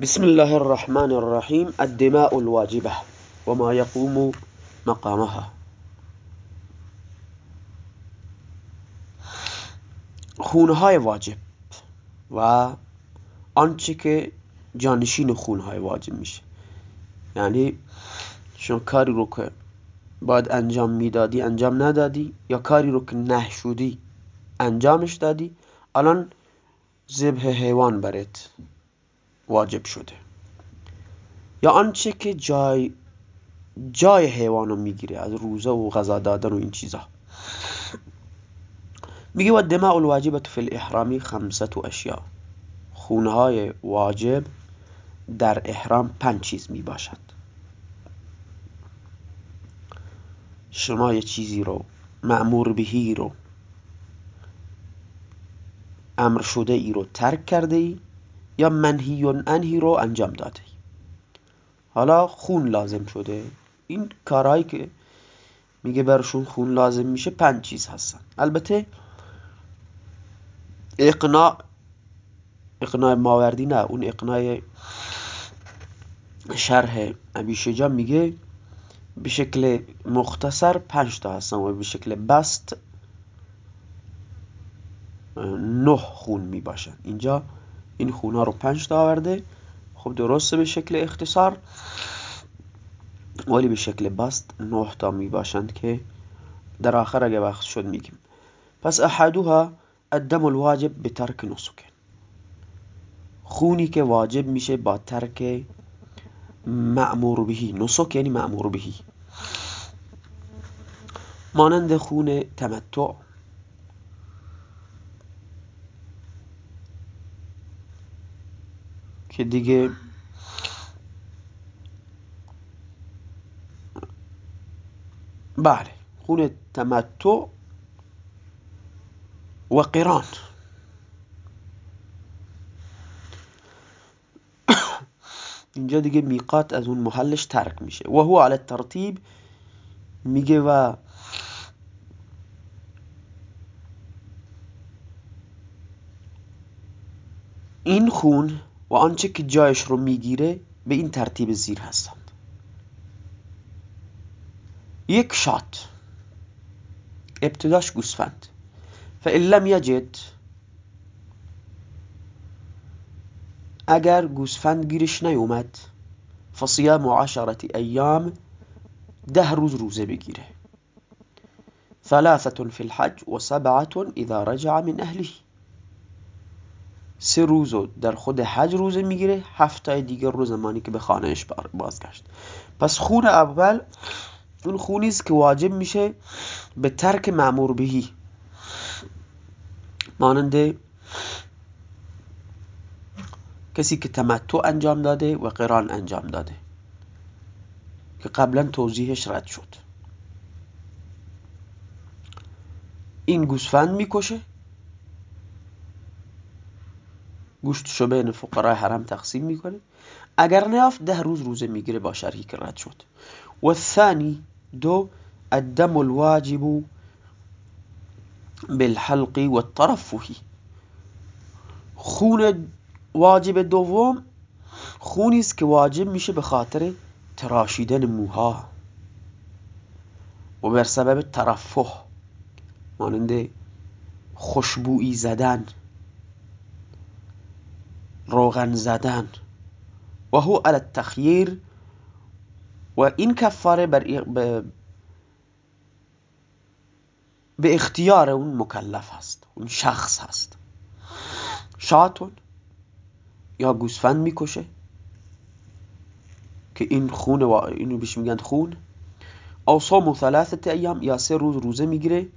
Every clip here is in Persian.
بسم الله الرحمن الرحيم الدماء الواجبة وما يقوم مقامها خونهای واجب و آنچه که جانشین خونهای واجب میشه یعنی شما کاری رو که باید انجام می‌دادی انجام ندادی یا کاری رو که نه شدی انجامش دادی الان ذبح حیوان برات واجب شده. یا آنچه که جای جای حیوان رو می‌گیره از روزه و غذا دادن و این چیزا. میگه و دماء الواجبت فی الاحرامی خمسة اشیاء. خونهای واجب در احرام پنج چیز می باشد شما یه چیزی رو معمور بهی رو امر شده ای رو ترک کرده ای یا منهی انهی رو انجام داده. حالا خون لازم شده. این کارهایی که میگه برشون خون لازم میشه پنج چیز هستن. البته اقناع اقناع ماوردی نه اون اقناع شرح ابی شجا میگه به شکل مختصر پنج تا هستن و به شکل بست نه خون می اینجا این خون ها رو پنج تا آورده. خب درسته به شکل اختصار ولی به شکل بست نه تا می باشند که در آخر اگه وقت شد میگیم. پس احدوها الدم الواجب به ترک خونی که واجب میشه با ترک معمور بهی. نسک یعنی معمور بهی. مانند خون تمتع. که دیگه بله خون تمتع و قران. اینجا دیگه میقات از اون محلش ترک میشه. و هو علی الترتیب میگه و این خون و آنچه که جایش رو می‌گیره به این ترتیب زیر هستند. یک شات. ابتداش گوسفند. فإن لم یجد اگر گوسفند گیرش نیومد فصیام عشرت ایام ده روز روزه بگیره. ثلاثة في الحج و سبعة اذا رجع من اهله. سه روزو در خود حج روزه می‌گیره هفته دیگه روز زمانی که به خانهش بازگشت. پس خون اول اون خونی است که واجب میشه به ترک معمور بهی. مانند کسی که تمتع انجام داده و قران انجام داده. که قبلا توضیحش رد شد. این گوسفند می‌کشه. گوشتشو بین فقرای حرم تقسیم می‌کنه. اگر نیافت ده روز روزه می‌گیره با شرحی که رد شد. و الثانی دو الدم الواجب بالحلق والترفه خون واجب دوم خونی است که واجب میشه به خاطر تراشیدن موها. و بر سبب ترفه مانند خوشبویی زدن. روغن زدن. و هو على التخییر و این کفاره بر به اختیار اون مکلف هست اون شخص هست. شاتون یا گوسفند می‌کشه که این خون و اینو بهش میگن خون. او صوم ثلاثه ایام یا سه روز روزه می‌گیره.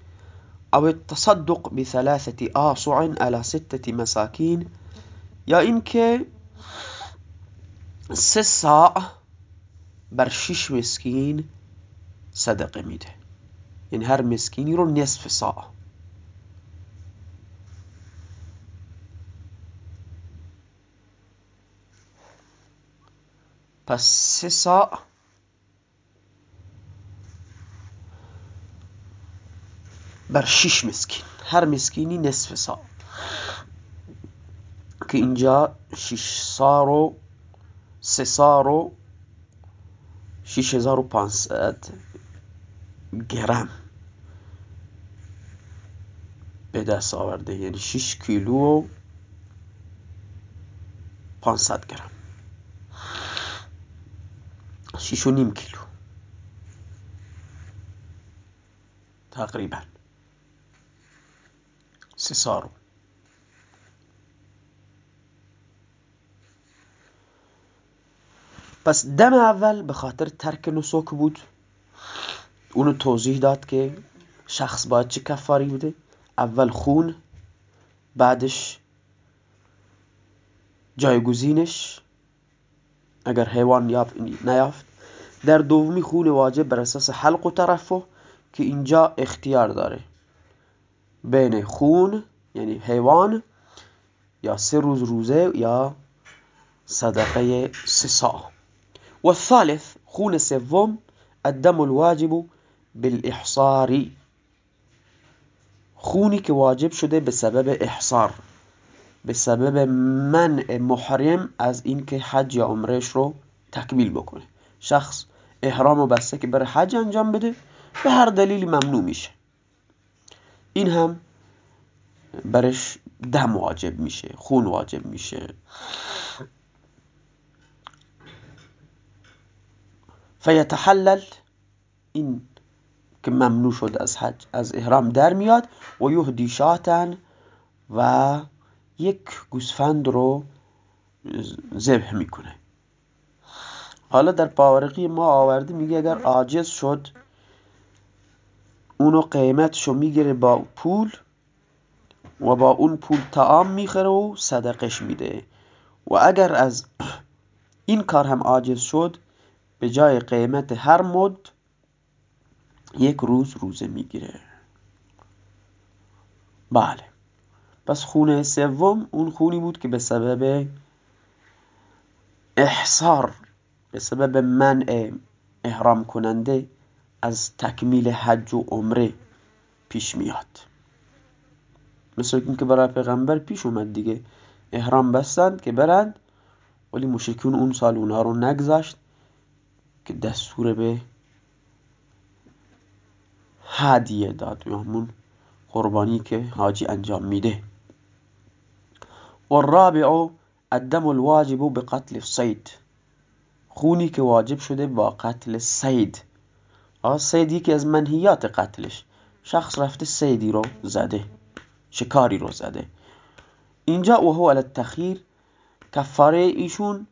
او تصدق بثلاثه آصع على سته مساکین یا اینکه سه ساع بر شش مسکین صدقه میده. یعنی هر مسکینی رو نصف ساع. پس سه ساع بر شش مسکین. هر مسکینی نصف ساع. که اینجا شش سا رو سه سار و 6500 گرم به دست آورده. یعنی 6 کیلو و 500 گرم. 6 و نیم کیلو. تقریبا. سه سارو پس دم اول به خاطر ترک نسک بود. اونو توضیح داد که شخص باید چه کفاری بوده. اول خون بعدش جایگزینش. اگر حیوان نیافت. در دومی خون واجب بر اساس حلق و ترفه که اینجا اختیار داره. بین خون یعنی حیوان یا سه روز روزه یا صدقه سه سا و الثالث خون سوم الدم الواجب بالاحصار خونی که واجب شده به سبب احصار به سبب منع محرم از اینکه حج یا عمرش رو تکمیل بکنه. شخص احرام و بسته که بره حج انجام بده به هر دلیلی ممنوع میشه. این هم برش دم واجب میشه خون واجب میشه. فیتحلل این که ممنوع شد از حج از احرام در میاد و یهدی شاتن و یک گوسفند رو ذبح می‌کنه. حالا در پاورقی ما آورده میگه اگر عاجز شد اونو قیمتشو می‌گیره با پول و با اون پول تعام می‌خره و صدقش میده. و اگر از این کار هم عاجز شد به جای قیمت هر مد یک روز روزه می‌گیره. بله. پس خونه سوم اون خونی بود که به سبب احصار به سبب منع احرام کننده از تکمیل حج و عمره پیش میاد. مثل اینکه برای پیغمبر پیش اومد دیگه. احرام بستند که برند ولی مشکون اون سال اونها رو نگذاشت که دستور به هدیه داد. یا همون قربانی که حاجی انجام میده. و الرابع الدم الواجب بقتل الصید. خونی که واجب شده با قتل سید سید یکی از منهیات قتلش. شخص رفته سیدی رو زده. شکاری رو زده. اینجا و هو التخیر. کفاره ایشون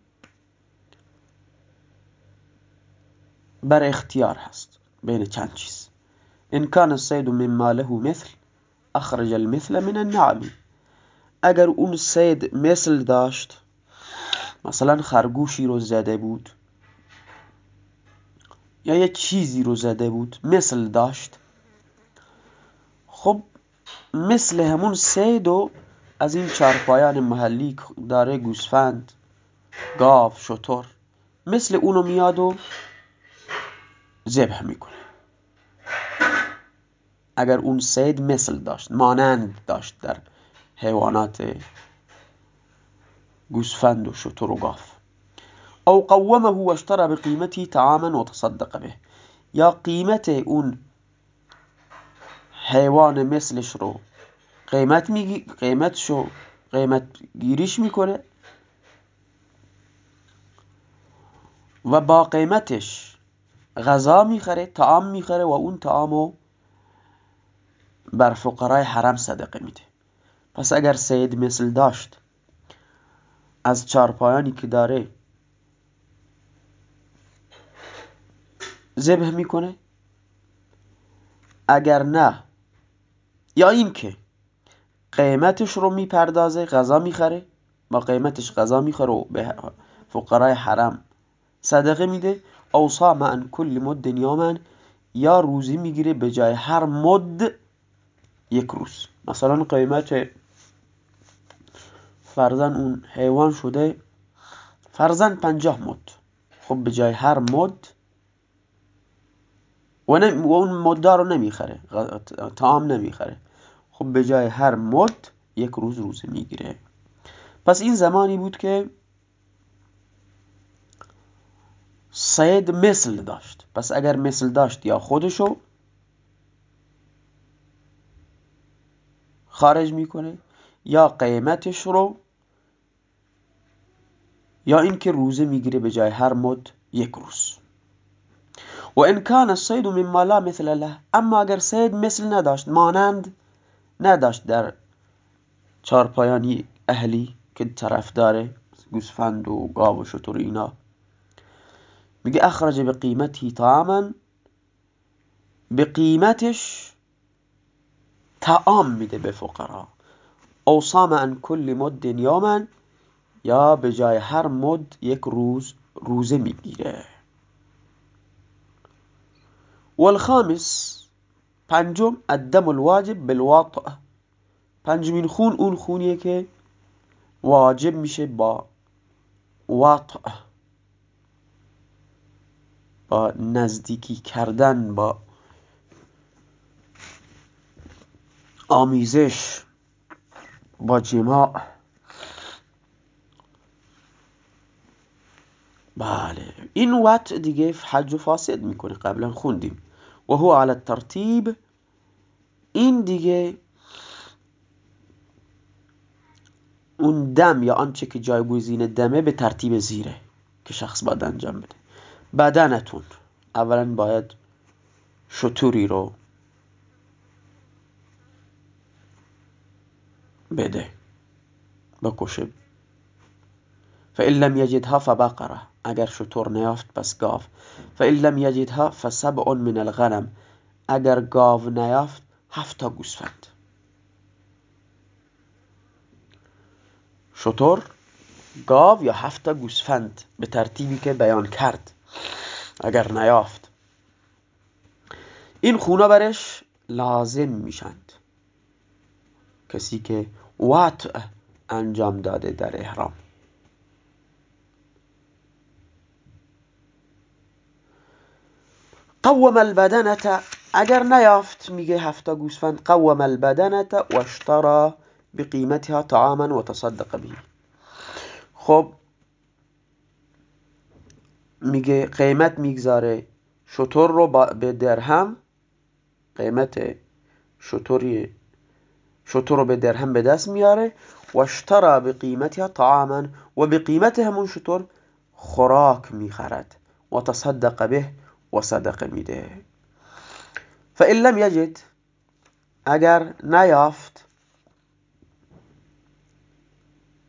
بر اختیار هست. بین چند چیز. ان کان السید مما له مثل اخرج المثل من النعم. اگر اون سید مثل داشت مثلا خرگوشی رو زده بود یا یه چیزی رو زده بود مثل داشت خب مثل همون سید و از این چارپایان محلی داره گوسفند گاو شطور مثل اونو میاد و ذبح می‌کنه. اگر اون سید مثل داشت مانند داشت در حیوانات گوسفند و شتر و گاف او قومه و اشترى بقیمتی طعاما و تصدق به. یا قیمت اون حیوان مثلش رو قیمت میگی قیمتشو قیمت گیریش می‌کنه و با قیمتش غذا می‌خره تعام می‌خره و اون تعامو بر فقرای حرم صدقه میده. پس اگر سید مثل داشت از چارپایانی که داره ذبح می‌کنه اگر نه یا اینکه قیمتش رو می‌پردازه غذا می‌خره با قیمتش غذا می‌خره و به فقرای حرم صدقه میده او عن کل مد یوما یا روزی می‌گیره به جای هر مد یک روز مثلا قیمت فرزن اون حیوان شده. فرزن پنجاه مد. خب به جای هر مد و, اون مدار رو نمی‌خره. تام نمی‌خره. خب به جای هر مد یک روز روزه می‌گیره. پس این زمانی بود که سید مثل داشت. پس اگر مثل داشت یا خودشو خارج می‌کنه یا قیمتش رو یا اینکه روزه می‌گیره به جای هر مد یک روز. و ان کان الصید مما لا مثل له. اما اگر سید مثل نداشت مانند نداشت در چارپایانی اهلی که طرف داره گوسفند و گاو و شتر اینا میگه اخرج به قیمتی طعاما. به قیمتش تعام میده به فقرا. او صام عن کل مد یوما یا به جای هر مد یک روز روزه می‌گیره. والخامس پنجم الدم الواجب بالواطع. پنجمین خون اون خونیه که واجب میشه با واطع. نزدیکی کردن با آمیزش با جماع. بله. این وقت دیگه حج و فاسد می‌کنه قبلا خوندیم. و هو على الترتیب. این دیگه اون دم یا آنچه که جایگزین دمه به ترتیب زیره که شخص باید انجام بده. بدنتون. اولا باید شطوری رو بده. بکشه. فإن لم يجدها فبقره. اگر شطور نیافت پس گاو. فإن لم يجدها فسبع من الغنم. اگر گاو نیافت هفت تا گوسفند. شطور گاو یا هفت تا گوسفند به ترتیبی که بیان کرد. اگر نیافت. این خونا برش لازم میشند. کسی که وطع انجام داده در احرام. قوم البدنة اگر نیافت میگه هفتا گوسفند قوم البدنة و بقیمتها طعاما و تصدق به. خب میگه قیمت می‌گذاره شطور رو به درهم قیمت شطوری شطور رو به درهم به دست میاره و اشترا به قیمتها طعاما و به قیمت همون شطور خوراک می‌خرد و تصدق به و صدقه میده. فإن لم یجد اگر نیافت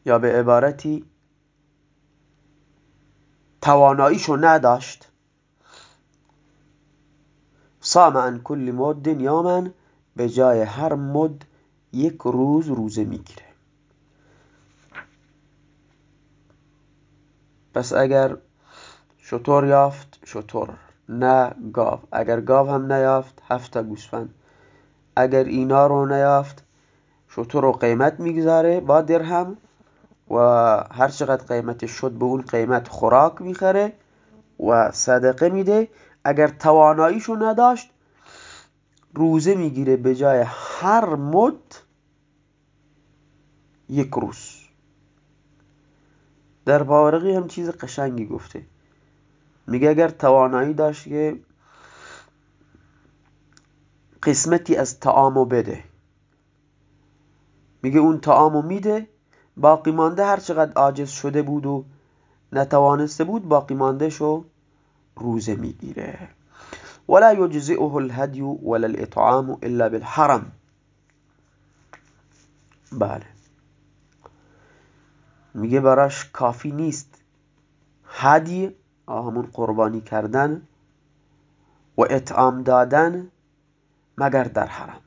یا به عبارتی تواناییشو نداشت. صام عن کل مد یوما به جای هر مد یک روز روزه می‌گیره. پس اگر شطور یافت شطور نه گاو. اگر گاو هم نیافت هفت گوسفند. اگر اینا رو نیافت شطور رو قیمت می‌گذاره با درهم. و هر چقدر قیمتش شد به اون قیمت خوراک می‌خره و صدقه میده. اگر تواناییشو نداشت روزه می‌گیره به جای هر مد یک روز. در باورقی هم چیز قشنگی گفته. میگه اگر توانایی داشت که قسمتی از تعامو بده. میگه اون تعامو میده باقی مانده هر چقدر عاجز شده بود و نتوانسته بود باقی مانده شو روزه می‌گیره. ولا يجزئه الهدي ولا الاطعام الا بالحرم. بله. میگه براش کافی نیست. هدی همون قربانی کردن و اطعام دادن مگر در حرم.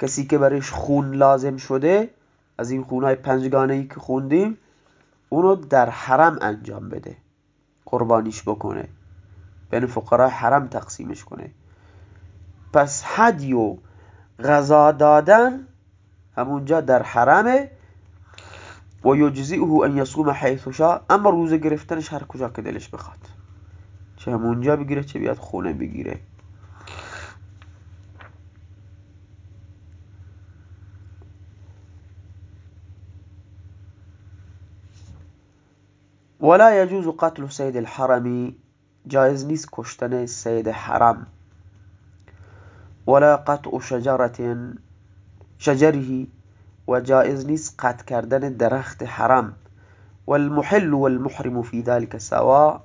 کسی که برش خون لازم شده از این خونهای پنجگانه ای که خوندیم اونو در حرم انجام بده قربانیش بکنه بین فقرای حرم تقسیمش کنه. پس هدی و غذا دادن همونجا در حرمه و یجزئه ان یصوم حیث شاء اما روزه گرفتنش هر کجا که دلش بخواد. چه همونجا بگیره چه بیاد خونه بگیره. ولا يجوز قتل سيد الحرم. جایز نیست کشتن سید حرم. ولا قطع شجرت شجری و جایز نیست قطع کردن درخت حرم. والمحل والمحرم في ذلك سواء.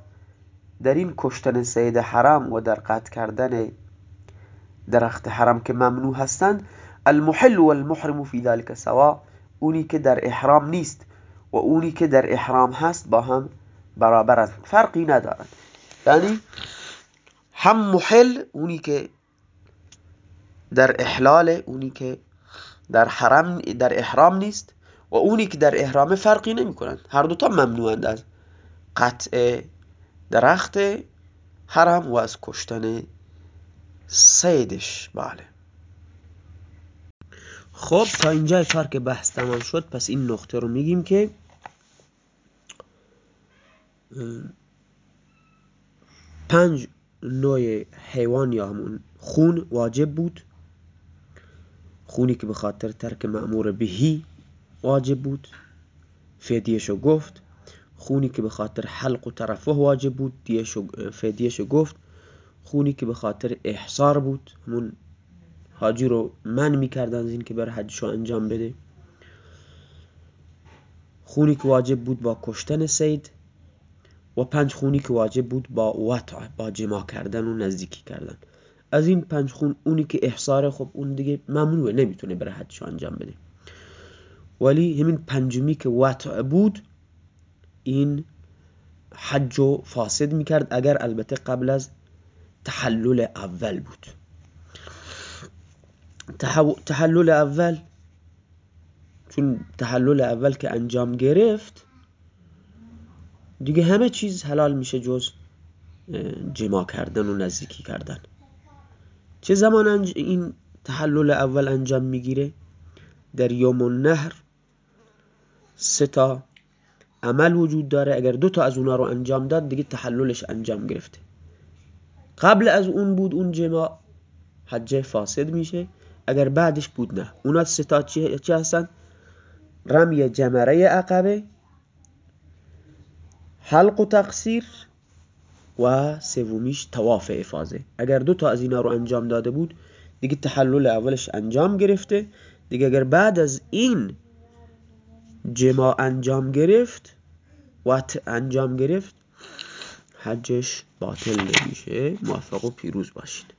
در این کشتن سید حرم و در قطع کردن درخت حرم که ممنوع هستند المحل والمحرم في ذلك سواء. اونی که در احرام نیست. و اونی که در احرام هست با هم برابر فرقی ندارد. یعنی هم محل اونی که در احلال اونی که در حرم در احرام نیست و اونی که در احرام فرقی نمی کنند هر دوتا ممنوعند از قطع درخت حرم و از کشتن سیدش. بله. خب تا اینجا کار که بحث تمام شد پس این نقطه رو میگیم که پنج نوع حیوان یا همون خون واجب بود. خونی که به خاطر ترک معمور بهی واجب بود. فدیهشو گفت. خونی که به خاطر حلق و طرفه واجب بود فدیهشو گفت. خونی که به خاطر احصار بود همون حاجی رو من می‌کردن از این که بر حجشو انجام بده. خونی که واجب بود با کشتن سید. و پنج خونی که واجب بود با وطع با جما کردن و نزدیکی کردن. از این پنج خون اونی که احصار خب اون دیگه ممنوعه نمی‌تونه بره حجشو انجام بده. ولی همین پنجمی که وطع بود این حج فاسد می‌کرد اگر البته قبل از تحلل اول بود. تحلل اول چون تحلل اول که انجام گرفت دیگه همه چیز حلال میشه جز جما کردن و نزدیکی کردن. چه زمان این تحلل اول انجام می‌گیره؟ در یوم النهر سه تا عمل وجود داره. اگر دو تا از اونا رو انجام داد دیگه تحللش انجام گرفته. قبل از اون بود اون جما حجه فاسد میشه. اگر بعدش بود نه. اونا سه تا چی هستن؟ رمی جمره عقبه حلق و تقصیر و سومیش تواف افاظه. اگر دو تا از اینا رو انجام داده بود دیگه تحلل اولش انجام گرفته. دیگه اگر بعد از این جما انجام گرفت و انجام گرفت حجش باطل نمیشه. موفق و پیروز باشید